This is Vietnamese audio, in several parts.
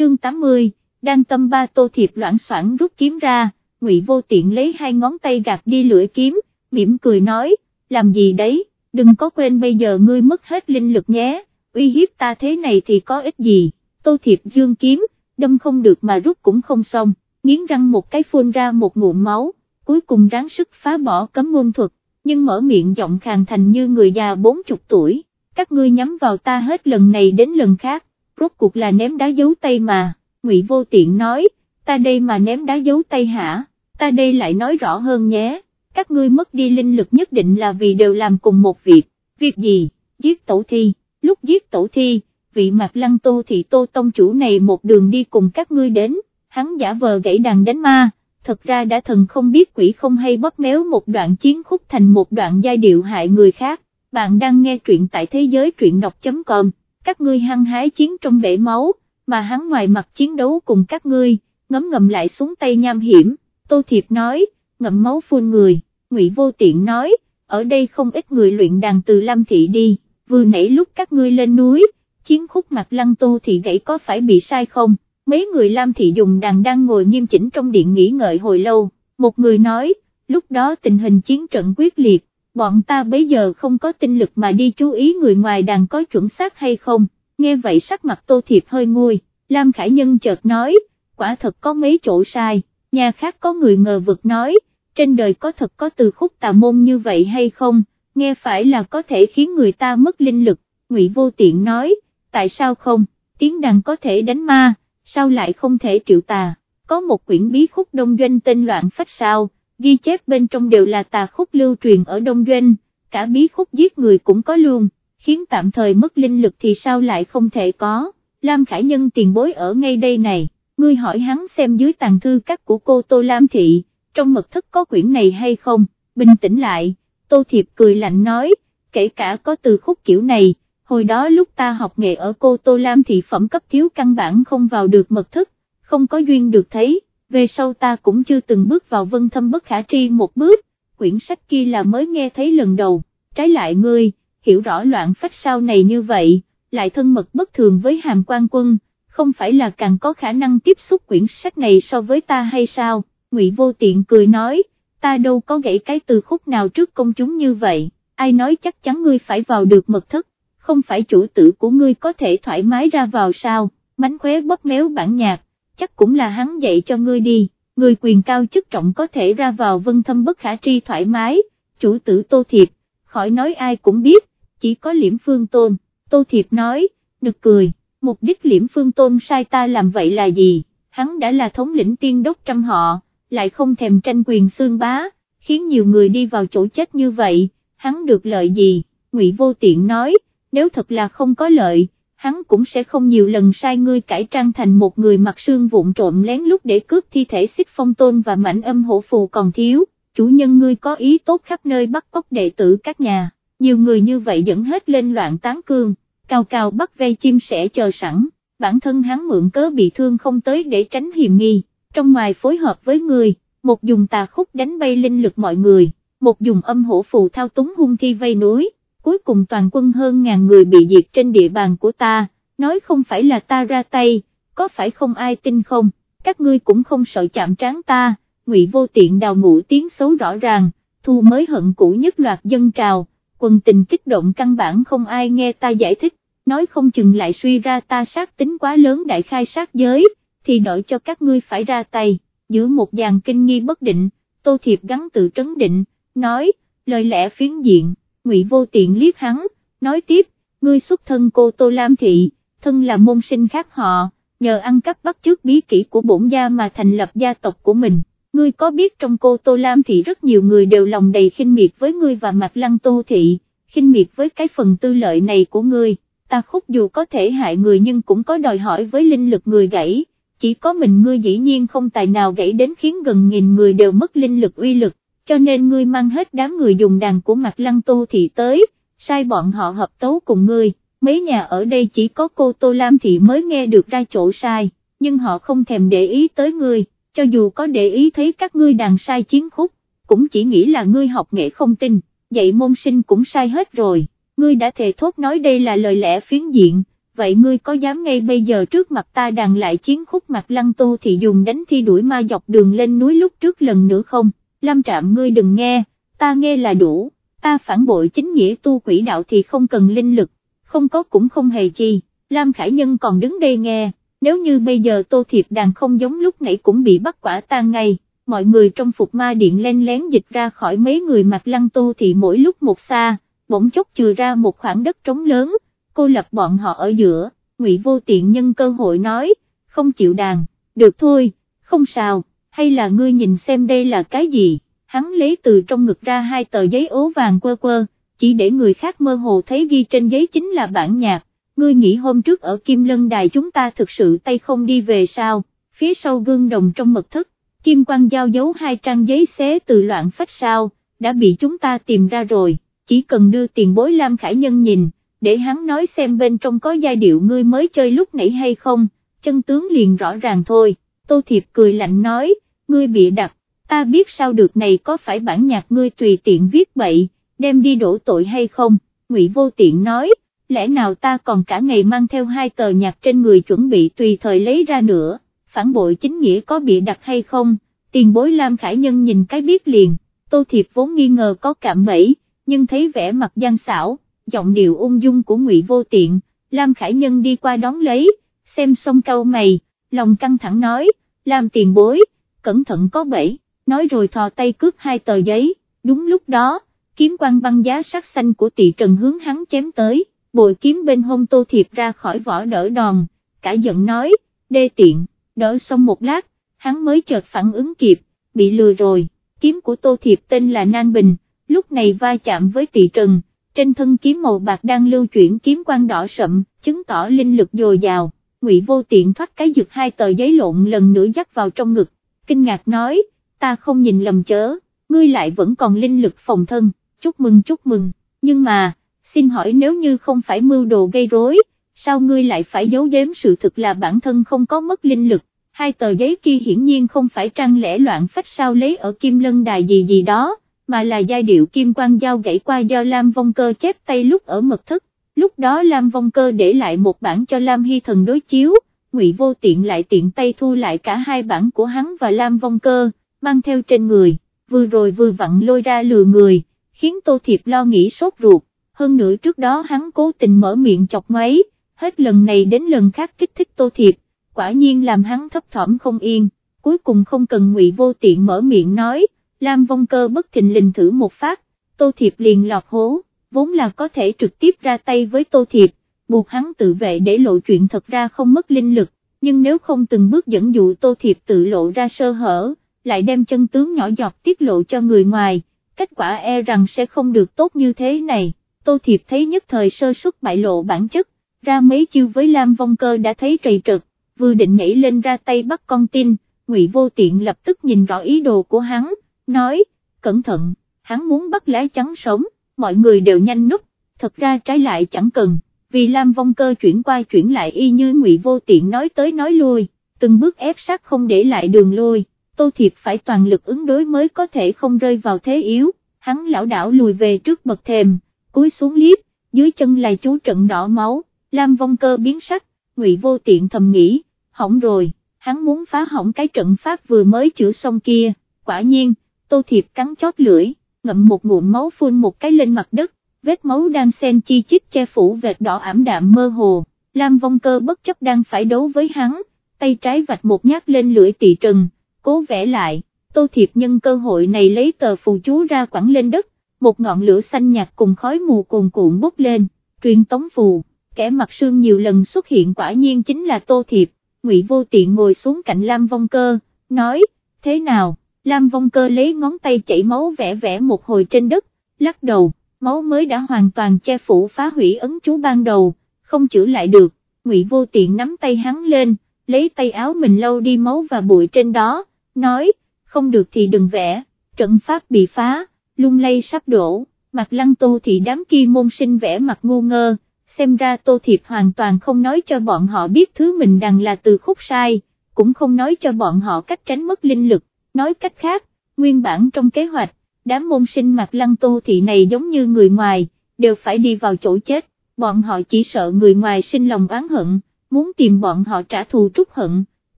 chương 80, đang tâm ba tô thiệp loãng soạn rút kiếm ra, ngụy vô tiện lấy hai ngón tay gạt đi lưỡi kiếm, mỉm cười nói, làm gì đấy, đừng có quên bây giờ ngươi mất hết linh lực nhé, uy hiếp ta thế này thì có ích gì, tô thiệp dương kiếm, đâm không được mà rút cũng không xong, nghiến răng một cái phun ra một ngụm máu, cuối cùng ráng sức phá bỏ cấm ngôn thuật, nhưng mở miệng giọng khàn thành như người già bốn chục tuổi, các ngươi nhắm vào ta hết lần này đến lần khác, rốt cuộc là ném đá dấu tay mà, ngụy vô tiện nói, ta đây mà ném đá dấu tay hả, ta đây lại nói rõ hơn nhé, các ngươi mất đi linh lực nhất định là vì đều làm cùng một việc, việc gì, giết tổ thi, lúc giết tổ thi, vị mạc lăng tô thì tô tông chủ này một đường đi cùng các ngươi đến, hắn giả vờ gãy đàn đánh ma, thật ra đã thần không biết quỷ không hay bóp méo một đoạn chiến khúc thành một đoạn giai điệu hại người khác, bạn đang nghe truyện tại thế giới truyện đọc.com, các ngươi hăng hái chiến trong bể máu, mà hắn ngoài mặt chiến đấu cùng các ngươi, ngấm ngầm lại xuống tay nham hiểm, Tô Thiệp nói, ngậm máu phun người, Ngụy Vô Tiện nói, ở đây không ít người luyện đàn từ Lam Thị đi, vừa nãy lúc các ngươi lên núi, chiến khúc mặt lăng Tô Thị gãy có phải bị sai không? mấy người Lam Thị dùng đàn đang ngồi nghiêm chỉnh trong điện nghỉ ngợi hồi lâu, một người nói, lúc đó tình hình chiến trận quyết liệt, bọn ta bây giờ không có tinh lực mà đi chú ý người ngoài đàn có chuẩn xác hay không, nghe vậy sắc mặt Tô Thiệp hơi nguôi, Lam Khải Nhân chợt nói, quả thật có mấy chỗ sai, nhà khác có người ngờ vực nói, trên đời có thật có từ khúc tà môn như vậy hay không, nghe phải là có thể khiến người ta mất linh lực, Ngụy Vô Tiện nói, tại sao không, tiếng đàn có thể đánh ma sao lại không thể triệu tà, có một quyển bí khúc đông doanh tên loạn phách sao, ghi chép bên trong đều là tà khúc lưu truyền ở đông doanh, cả bí khúc giết người cũng có luôn, khiến tạm thời mất linh lực thì sao lại không thể có, Lam Khải Nhân tiền bối ở ngay đây này, ngươi hỏi hắn xem dưới tàn thư các của cô Tô Lam Thị, trong mật thất có quyển này hay không, bình tĩnh lại, Tô Thiệp cười lạnh nói, kể cả có từ khúc kiểu này, hồi đó lúc ta học nghệ ở cô Tô Lam Thị phẩm cấp thiếu căn bản không vào được mật thất, không có duyên được thấy, về sau ta cũng chưa từng bước vào vân thâm bất khả tri một bước, quyển sách kia là mới nghe thấy lần đầu, trái lại ngươi, hiểu rõ loạn phách sau này như vậy, lại thân mật bất thường với hàm quan quân, không phải là càng có khả năng tiếp xúc quyển sách này so với ta hay sao, ngụy vô tiện cười nói, ta đâu có gãy cái từ khúc nào trước công chúng như vậy, ai nói chắc chắn ngươi phải vào được mật thất không phải chủ tử của ngươi có thể thoải mái ra vào sao, mánh khóe bóp méo bản nhạc, chắc cũng là hắn dạy cho ngươi đi, người quyền cao chức trọng có thể ra vào vân thâm bất khả tri thoải mái, chủ tử Tô Thiệp, khỏi nói ai cũng biết, chỉ có liễm phương tôn, Tô Thiệp nói, nực cười, mục đích liễm phương tôn sai ta làm vậy là gì, hắn đã là thống lĩnh tiên đốc trăm họ, lại không thèm tranh quyền xương bá, khiến nhiều người đi vào chỗ chết như vậy, hắn được lợi gì, Ngụy Vô Tiện nói, nếu thật là không có lợi, hắn cũng sẽ không nhiều lần sai ngươi cải trang thành một người mặc xương vụn trộm lén lúc để cướp thi thể xích phong tôn và mảnh âm hổ phù còn thiếu, chủ nhân ngươi có ý tốt khắp nơi bắt cóc đệ tử các nhà, nhiều người như vậy dẫn hết lên loạn tán cương, cao cao bắt ve chim sẻ chờ sẵn, bản thân hắn mượn cớ bị thương không tới để tránh hiểm nghi, trong ngoài phối hợp với người, một dùng tà khúc đánh bay linh lực mọi người, một dùng âm hổ phù thao túng hung thi vây núi cuối cùng toàn quân hơn ngàn người bị diệt trên địa bàn của ta, nói không phải là ta ra tay, có phải không ai tin không, các ngươi cũng không sợ chạm trán ta, ngụy vô tiện đào ngũ tiếng xấu rõ ràng, thu mới hận cũ nhất loạt dân trào, quần tình kích động căn bản không ai nghe ta giải thích, nói không chừng lại suy ra ta sát tính quá lớn đại khai sát giới, thì đợi cho các ngươi phải ra tay, giữa một dàn kinh nghi bất định, tô thiệp gắn tự trấn định, nói, lời lẽ phiến diện Ngụy Vô Tiện liếc hắn, nói tiếp, ngươi xuất thân cô Tô Lam Thị, thân là môn sinh khác họ, nhờ ăn cắp bắt chước bí kỹ của bổn gia mà thành lập gia tộc của mình. Ngươi có biết trong cô Tô Lam Thị rất nhiều người đều lòng đầy khinh miệt với ngươi và mặt lăng Tô Thị, khinh miệt với cái phần tư lợi này của ngươi, ta khúc dù có thể hại người nhưng cũng có đòi hỏi với linh lực người gãy, chỉ có mình ngươi dĩ nhiên không tài nào gãy đến khiến gần nghìn người đều mất linh lực uy lực, cho nên ngươi mang hết đám người dùng đàn của Mạc lăng tô thị tới, sai bọn họ hợp tấu cùng ngươi, mấy nhà ở đây chỉ có cô Tô Lam thị mới nghe được ra chỗ sai, nhưng họ không thèm để ý tới ngươi, cho dù có để ý thấy các ngươi đàn sai chiến khúc, cũng chỉ nghĩ là ngươi học nghệ không tin, dạy môn sinh cũng sai hết rồi, ngươi đã thề thốt nói đây là lời lẽ phiến diện, vậy ngươi có dám ngay bây giờ trước mặt ta đàn lại chiến khúc mặt lăng tô thì dùng đánh thi đuổi ma dọc đường lên núi lúc trước lần nữa không, Lam Trạm ngươi đừng nghe, ta nghe là đủ, ta phản bội chính nghĩa tu quỷ đạo thì không cần linh lực, không có cũng không hề chi, Lam Khải Nhân còn đứng đây nghe, nếu như bây giờ tô thiệp đàn không giống lúc nãy cũng bị bắt quả tan ngay, mọi người trong phục ma điện len lén dịch ra khỏi mấy người mặt lăng tô thì mỗi lúc một xa, bỗng chốc trừ ra một khoảng đất trống lớn, cô lập bọn họ ở giữa, ngụy vô tiện nhân cơ hội nói, không chịu đàn, được thôi, không sao, hay là ngươi nhìn xem đây là cái gì, hắn lấy từ trong ngực ra hai tờ giấy ố vàng quơ quơ, chỉ để người khác mơ hồ thấy ghi trên giấy chính là bản nhạc, ngươi nghĩ hôm trước ở Kim Lân Đài chúng ta thực sự tay không đi về sao, phía sau gương đồng trong mật thất, Kim Quang giao giấu hai trang giấy xé từ loạn phách sao, đã bị chúng ta tìm ra rồi, chỉ cần đưa tiền bối Lam Khải Nhân nhìn, để hắn nói xem bên trong có giai điệu ngươi mới chơi lúc nãy hay không, chân tướng liền rõ ràng thôi, Tô Thiệp cười lạnh nói, ngươi bị đặt, ta biết sao được này có phải bản nhạc ngươi tùy tiện viết bậy, đem đi đổ tội hay không, Ngụy Vô Tiện nói, lẽ nào ta còn cả ngày mang theo hai tờ nhạc trên người chuẩn bị tùy thời lấy ra nữa, phản bội chính nghĩa có bị đặt hay không, tiền bối Lam Khải Nhân nhìn cái biết liền, Tô Thiệp vốn nghi ngờ có cảm bẫy, nhưng thấy vẻ mặt gian xảo, giọng điệu ung dung của Ngụy Vô Tiện, Lam Khải Nhân đi qua đón lấy, xem xong câu mày, lòng căng thẳng nói, Lam tiền bối, cẩn thận có bẫy, nói rồi thò tay cướp hai tờ giấy, đúng lúc đó, kiếm quang băng giá sắc xanh của tỷ trần hướng hắn chém tới, bội kiếm bên hông tô thiệp ra khỏi vỏ đỡ đòn, cả giận nói, đê tiện, đỡ xong một lát, hắn mới chợt phản ứng kịp, bị lừa rồi, kiếm của tô thiệp tên là Nan Bình, lúc này va chạm với tỷ trần, trên thân kiếm màu bạc đang lưu chuyển kiếm quang đỏ sậm, chứng tỏ linh lực dồi dào, ngụy vô tiện thoát cái giật hai tờ giấy lộn lần nữa dắt vào trong ngực, kinh ngạc nói, ta không nhìn lầm chớ, ngươi lại vẫn còn linh lực phòng thân, chúc mừng chúc mừng, nhưng mà, xin hỏi nếu như không phải mưu đồ gây rối, sao ngươi lại phải giấu giếm sự thực là bản thân không có mất linh lực, hai tờ giấy kia hiển nhiên không phải trang lẻ loạn phách sao lấy ở kim lân đài gì gì đó, mà là giai điệu kim quang giao gãy qua do Lam Vong Cơ chép tay lúc ở mật thất, lúc đó Lam Vong Cơ để lại một bản cho Lam Hy Thần đối chiếu, Ngụy Vô Tiện lại tiện tay thu lại cả hai bản của hắn và Lam Vong Cơ, mang theo trên người, vừa rồi vừa vặn lôi ra lừa người, khiến Tô Thiệp lo nghĩ sốt ruột, hơn nữa trước đó hắn cố tình mở miệng chọc ngoáy, hết lần này đến lần khác kích thích Tô Thiệp, quả nhiên làm hắn thấp thỏm không yên, cuối cùng không cần Ngụy Vô Tiện mở miệng nói, Lam Vong Cơ bất thình lình thử một phát, Tô Thiệp liền lọt hố, vốn là có thể trực tiếp ra tay với Tô Thiệp, buộc hắn tự vệ để lộ chuyện thật ra không mất linh lực, nhưng nếu không từng bước dẫn dụ Tô Thiệp tự lộ ra sơ hở, lại đem chân tướng nhỏ giọt tiết lộ cho người ngoài, kết quả e rằng sẽ không được tốt như thế này, Tô Thiệp thấy nhất thời sơ suất bại lộ bản chất, ra mấy chiêu với Lam Vong Cơ đã thấy trầy trật, vừa định nhảy lên ra tay bắt con tin, Ngụy Vô Tiện lập tức nhìn rõ ý đồ của hắn, nói, cẩn thận, hắn muốn bắt lá trắng sống, mọi người đều nhanh nút, thật ra trái lại chẳng cần, vì Lam Vong Cơ chuyển qua chuyển lại y như Ngụy Vô Tiện nói tới nói lui, từng bước ép sát không để lại đường lui, Tô Thiệp phải toàn lực ứng đối mới có thể không rơi vào thế yếu, hắn lão đảo lùi về trước bậc thềm, cúi xuống liếc, dưới chân là chú trận đỏ máu, Lam Vong Cơ biến sắc, Ngụy Vô Tiện thầm nghĩ, hỏng rồi, hắn muốn phá hỏng cái trận pháp vừa mới chữa xong kia, quả nhiên, Tô Thiệp cắn chót lưỡi, ngậm một ngụm máu phun một cái lên mặt đất, vết máu đang xen chi chít che phủ vệt đỏ ảm đạm mơ hồ, Lam Vong Cơ bất chấp đang phải đấu với hắn, tay trái vạch một nhát lên lưỡi tỳ trần, cố vẽ lại, Tô Thiệp nhân cơ hội này lấy tờ phù chú ra quẳng lên đất, một ngọn lửa xanh nhạt cùng khói mù cuồn cuộn bốc lên, truyền tống phù, kẻ mặt sương nhiều lần xuất hiện quả nhiên chính là Tô Thiệp, Ngụy Vô Tiện ngồi xuống cạnh Lam Vong Cơ, nói, thế nào? Lam Vong Cơ lấy ngón tay chảy máu vẽ vẽ một hồi trên đất, lắc đầu, máu mới đã hoàn toàn che phủ phá hủy ấn chú ban đầu, không chữa lại được, Ngụy Vô Tiện nắm tay hắn lên, lấy tay áo mình lau đi máu và bụi trên đó, nói, không được thì đừng vẽ, trận pháp bị phá, lung lay sắp đổ, mặt lăng tô thì đám kia môn sinh vẽ mặt ngu ngơ, xem ra tô thiệp hoàn toàn không nói cho bọn họ biết thứ mình đằng là từ khúc sai, cũng không nói cho bọn họ cách tránh mất linh lực nói cách khác, nguyên bản trong kế hoạch, đám môn sinh mặt lăng tô thị này giống như người ngoài, đều phải đi vào chỗ chết, bọn họ chỉ sợ người ngoài sinh lòng oán hận, muốn tìm bọn họ trả thù trút hận,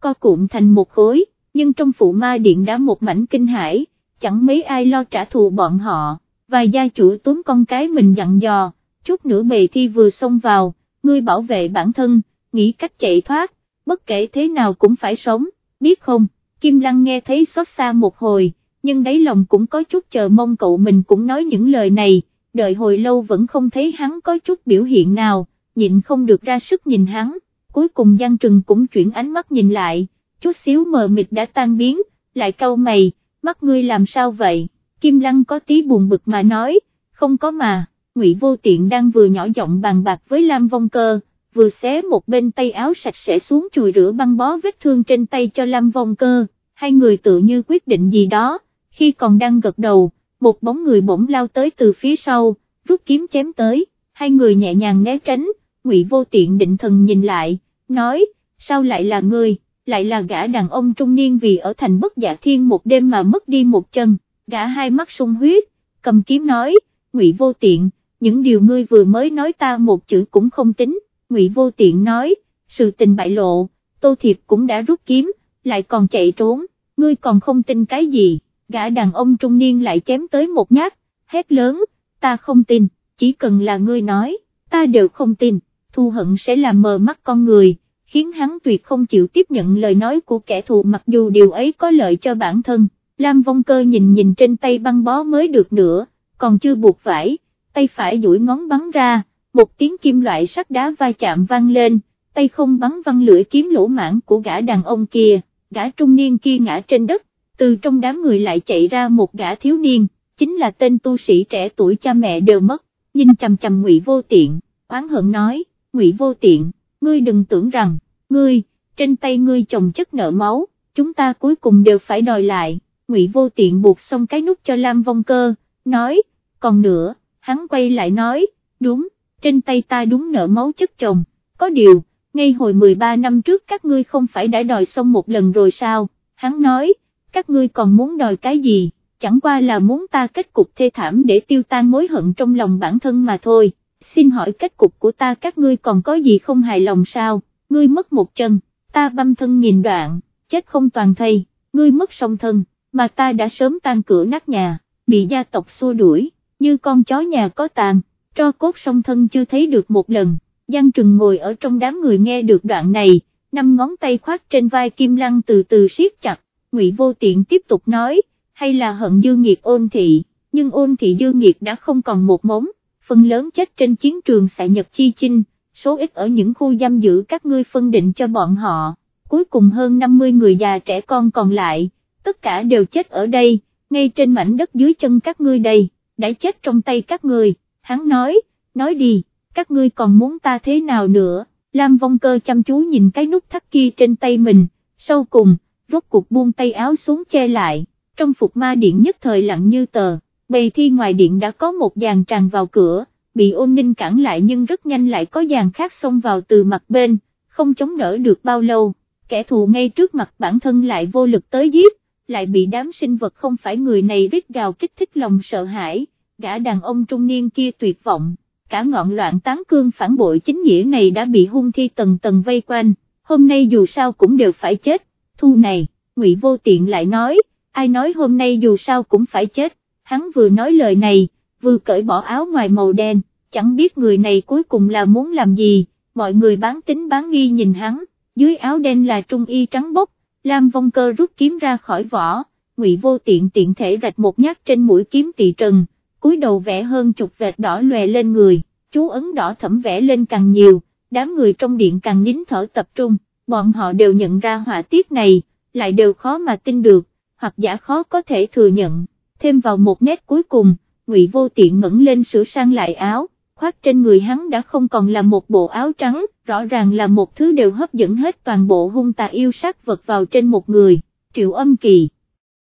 co cụm thành một khối, nhưng trong phụ ma điện đã một mảnh kinh hải, chẳng mấy ai lo trả thù bọn họ, vài gia chủ túm con cái mình dặn dò, chút nữa bề thi vừa xông vào, ngươi bảo vệ bản thân, nghĩ cách chạy thoát, bất kể thế nào cũng phải sống, biết không, Kim Lăng nghe thấy xót xa một hồi, nhưng đáy lòng cũng có chút chờ mong cậu mình cũng nói những lời này, đợi hồi lâu vẫn không thấy hắn có chút biểu hiện nào, nhịn không được ra sức nhìn hắn, cuối cùng Giang Trừng cũng chuyển ánh mắt nhìn lại, chút xíu mờ mịt đã tan biến, lại cau mày, mắt ngươi làm sao vậy, Kim Lăng có tí buồn bực mà nói, không có mà, Ngụy Vô Tiện đang vừa nhỏ giọng bàn bạc với Lam Vong Cơ, vừa xé một bên tay áo sạch sẽ xuống chùi rửa băng bó vết thương trên tay cho Lam Vong Cơ, hai người tự như quyết định gì đó, khi còn đang gật đầu, một bóng người bỗng lao tới từ phía sau, rút kiếm chém tới, hai người nhẹ nhàng né tránh, Ngụy Vô Tiện định thần nhìn lại, nói, sao lại là ngươi, lại là gã đàn ông trung niên vì ở thành bất dạ thiên một đêm mà mất đi một chân, gã hai mắt sung huyết, cầm kiếm nói, Ngụy Vô Tiện, những điều ngươi vừa mới nói ta một chữ cũng không tính, Ngụy Vô Tiện nói, sự tình bại lộ, Tô Thiệp cũng đã rút kiếm, lại còn chạy trốn, ngươi còn không tin cái gì, gã đàn ông trung niên lại chém tới một nhát, hét lớn, ta không tin, chỉ cần là ngươi nói, ta đều không tin, thu hận sẽ làm mờ mắt con người, khiến hắn tuyệt không chịu tiếp nhận lời nói của kẻ thù mặc dù điều ấy có lợi cho bản thân. Lam Vong Cơ nhìn nhìn trên tay băng bó mới được nữa, còn chưa buộc vải, tay phải duỗi ngón bắn ra, một tiếng kim loại sắt đá va chạm vang lên, tay không bắn văng lưỡi kiếm lỗ mãn của gã đàn ông kia, gã trung niên kia ngã trên đất, từ trong đám người lại chạy ra một gã thiếu niên, chính là tên tu sĩ trẻ tuổi cha mẹ đều mất, nhìn chằm chằm ngụy vô tiện, oán hận nói, ngụy vô tiện, ngươi đừng tưởng rằng, ngươi, trên tay ngươi chồng chất nợ máu, chúng ta cuối cùng đều phải đòi lại, ngụy vô tiện buộc xong cái nút cho Lam Vong Cơ, nói, còn nữa, hắn quay lại nói, đúng, trên tay ta đúng nợ máu chất chồng, có điều, ngay hồi 13 năm trước các ngươi không phải đã đòi xong một lần rồi sao, hắn nói, các ngươi còn muốn đòi cái gì, chẳng qua là muốn ta kết cục thê thảm để tiêu tan mối hận trong lòng bản thân mà thôi, xin hỏi kết cục của ta các ngươi còn có gì không hài lòng sao, ngươi mất một chân, ta băm thân nghìn đoạn, chết không toàn thây, ngươi mất song thân, mà ta đã sớm tan cửa nát nhà, bị gia tộc xua đuổi, như con chó nhà có tàn, cho cốt song thân chưa thấy được một lần, Giang Trừng ngồi ở trong đám người nghe được đoạn này, năm ngón tay khoát trên vai Kim Lăng từ từ siết chặt, Ngụy Vô Tiện tiếp tục nói, hay là hận dư nghiệt ôn thị, nhưng ôn thị dư nghiệt đã không còn một mống, phần lớn chết trên chiến trường xạ nhật chi chinh, số ít ở những khu giam giữ các ngươi phân định cho bọn họ, cuối cùng hơn 50 người già trẻ con còn lại, tất cả đều chết ở đây, ngay trên mảnh đất dưới chân các ngươi đây, đã chết trong tay các ngươi, hắn nói, nói đi, các ngươi còn muốn ta thế nào nữa, Lam Vong Cơ chăm chú nhìn cái nút thắt kia trên tay mình, sau cùng, rốt cuộc buông tay áo xuống che lại, trong phục ma điện nhất thời lặng như tờ, bầy thi ngoài điện đã có một dàn tràn vào cửa, bị ôn ninh cản lại nhưng rất nhanh lại có dàn khác xông vào từ mặt bên, không chống đỡ được bao lâu, kẻ thù ngay trước mặt bản thân lại vô lực tới giết, lại bị đám sinh vật không phải người này rít gào kích thích lòng sợ hãi, gã đàn ông trung niên kia tuyệt vọng, cả ngọn loạn tán cương phản bội chính nghĩa này đã bị hung thi tầng tầng vây quanh, hôm nay dù sao cũng đều phải chết, thu này, ngụy vô tiện lại nói, ai nói hôm nay dù sao cũng phải chết, hắn vừa nói lời này, vừa cởi bỏ áo ngoài màu đen, chẳng biết người này cuối cùng là muốn làm gì, mọi người bán tính bán nghi nhìn hắn, dưới áo đen là trung y trắng bốc, Lam Vong Cơ rút kiếm ra khỏi vỏ, Ngụy Vô Tiện tiện thể rạch một nhát trên mũi kiếm tỳ trần, cúi đầu vẽ hơn chục vệt đỏ lòe lên người, chú ấn đỏ thẩm vẽ lên càng nhiều, đám người trong điện càng nín thở tập trung, bọn họ đều nhận ra họa tiết này, lại đều khó mà tin được, hoặc giả khó có thể thừa nhận, thêm vào một nét cuối cùng, Ngụy Vô Tiện ngẩng lên sửa sang lại áo, khoác trên người hắn đã không còn là một bộ áo trắng, rõ ràng là một thứ đều hấp dẫn hết toàn bộ hung tà yêu sát vật vào trên một người, triệu âm kỳ.